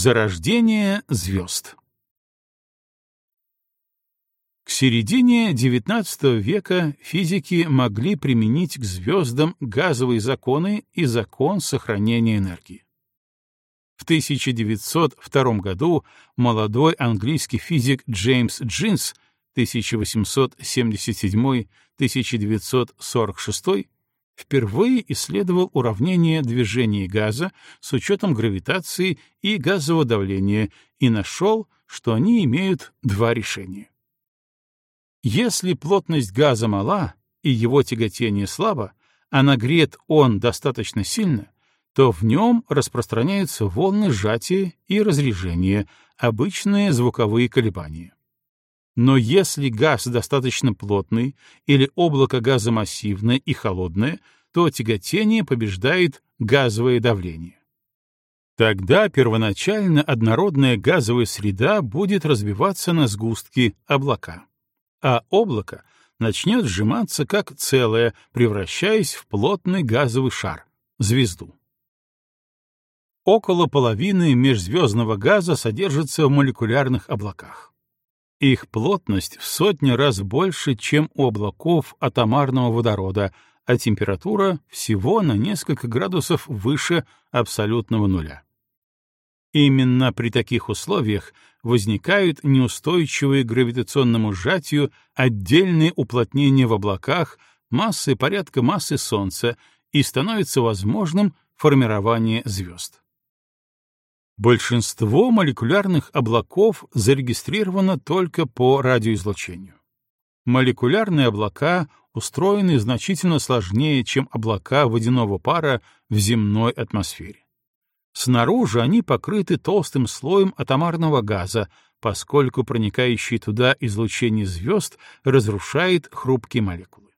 Зарождение звезд К середине XIX века физики могли применить к звездам газовые законы и закон сохранения энергии. В 1902 году молодой английский физик Джеймс Джинс 1877-1946 впервые исследовал уравнение движения газа с учетом гравитации и газового давления и нашел, что они имеют два решения. Если плотность газа мала и его тяготение слабо, а нагрет он достаточно сильно, то в нем распространяются волны сжатия и разрежения, обычные звуковые колебания. Но если газ достаточно плотный или облако газа массивное и холодное, то тяготение побеждает газовое давление. Тогда первоначально однородная газовая среда будет разбиваться на сгустки облака, а облако начнет сжиматься как целое, превращаясь в плотный газовый шар — звезду. Около половины межзвездного газа содержится в молекулярных облаках. Их плотность в сотни раз больше, чем у облаков атомарного водорода, а температура всего на несколько градусов выше абсолютного нуля. Именно при таких условиях возникают неустойчивые к гравитационному сжатию отдельные уплотнения в облаках массы порядка массы Солнца и становится возможным формирование звезд. Большинство молекулярных облаков зарегистрировано только по радиоизлучению. Молекулярные облака устроены значительно сложнее, чем облака водяного пара в земной атмосфере. Снаружи они покрыты толстым слоем атомарного газа, поскольку проникающее туда излучение звезд разрушает хрупкие молекулы.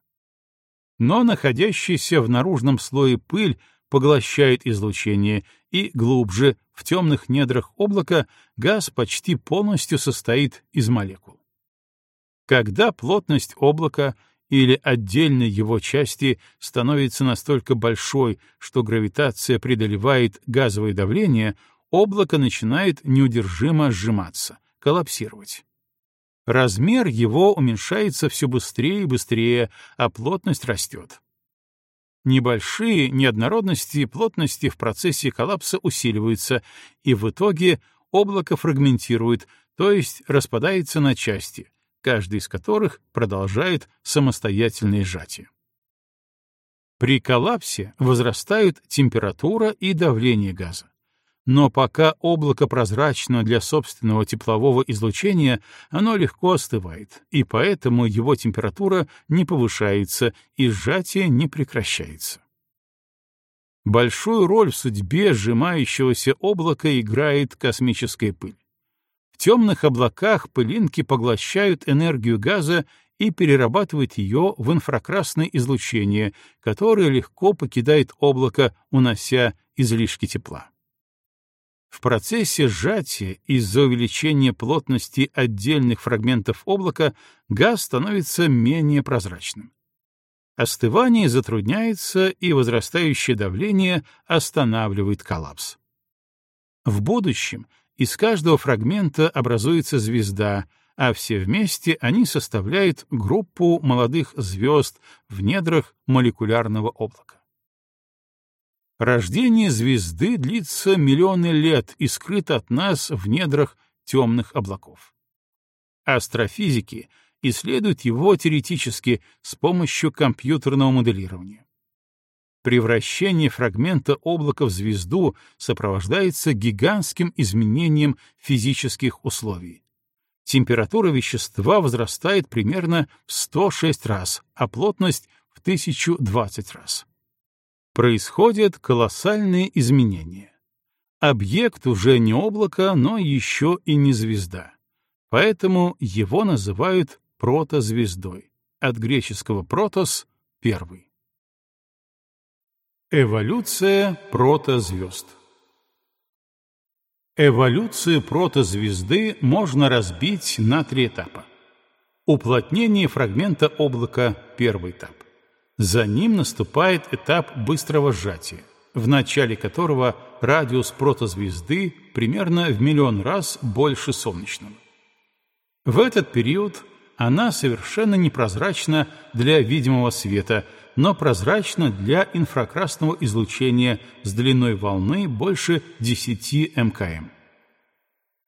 Но находящаяся в наружном слое пыль поглощает излучение, и глубже, в темных недрах облака, газ почти полностью состоит из молекул. Когда плотность облака или отдельной его части становится настолько большой, что гравитация преодолевает газовое давление, облако начинает неудержимо сжиматься, коллапсировать. Размер его уменьшается все быстрее и быстрее, а плотность растет. Небольшие неоднородности плотности в процессе коллапса усиливаются, и в итоге облако фрагментирует, то есть распадается на части, каждый из которых продолжает самостоятельное сжатие. При коллапсе возрастают температура и давление газа. Но пока облако прозрачно для собственного теплового излучения, оно легко остывает, и поэтому его температура не повышается и сжатие не прекращается. Большую роль в судьбе сжимающегося облака играет космическая пыль. В темных облаках пылинки поглощают энергию газа и перерабатывают ее в инфракрасное излучение, которое легко покидает облако, унося излишки тепла. В процессе сжатия из-за увеличения плотности отдельных фрагментов облака газ становится менее прозрачным. Остывание затрудняется, и возрастающее давление останавливает коллапс. В будущем из каждого фрагмента образуется звезда, а все вместе они составляют группу молодых звезд в недрах молекулярного облака. Рождение звезды длится миллионы лет и скрыто от нас в недрах темных облаков. Астрофизики исследуют его теоретически с помощью компьютерного моделирования. Превращение фрагмента облака в звезду сопровождается гигантским изменением физических условий. Температура вещества возрастает примерно в 106 раз, а плотность — в 1020 раз происходят колоссальные изменения. Объект уже не облако, но еще и не звезда. Поэтому его называют протозвездой, от греческого «протос» — первый. Эволюция протозвезд Эволюцию протозвезды можно разбить на три этапа. Уплотнение фрагмента облака — первый этап. За ним наступает этап быстрого сжатия. в начале которого радиус протозвезды примерно в миллион раз больше солнечного. В этот период она совершенно непрозрачна для видимого света, но прозрачна для инфракрасного излучения с длиной волны больше 10 мкм.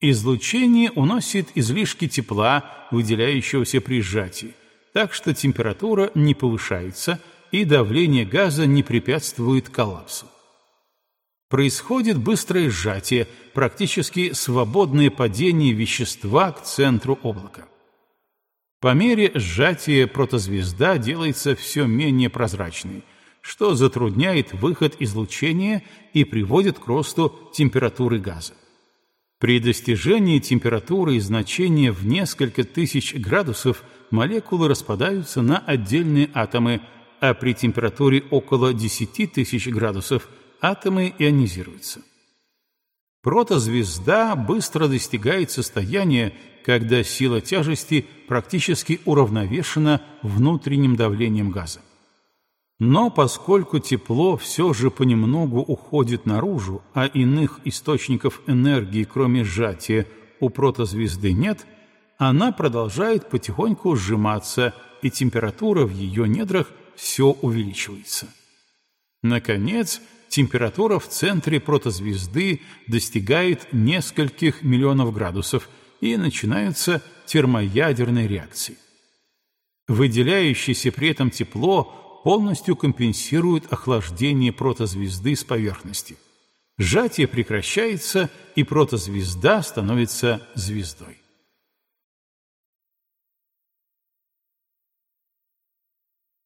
Излучение уносит излишки тепла, выделяющегося при сжатии, так что температура не повышается и давление газа не препятствует коллапсу. Происходит быстрое сжатие, практически свободное падение вещества к центру облака. По мере сжатия протозвезда делается все менее прозрачной, что затрудняет выход излучения и приводит к росту температуры газа. При достижении температуры и значения в несколько тысяч градусов молекулы распадаются на отдельные атомы, а при температуре около 10 тысяч градусов атомы ионизируются. Протозвезда быстро достигает состояния, когда сила тяжести практически уравновешена внутренним давлением газа. Но поскольку тепло все же понемногу уходит наружу, а иных источников энергии, кроме сжатия, у протозвезды нет, она продолжает потихоньку сжиматься, и температура в ее недрах все увеличивается. Наконец, температура в центре протозвезды достигает нескольких миллионов градусов, и начинаются термоядерные реакции. Выделяющееся при этом тепло полностью компенсирует охлаждение протозвезды с поверхности. Сжатие прекращается, и протозвезда становится звездой.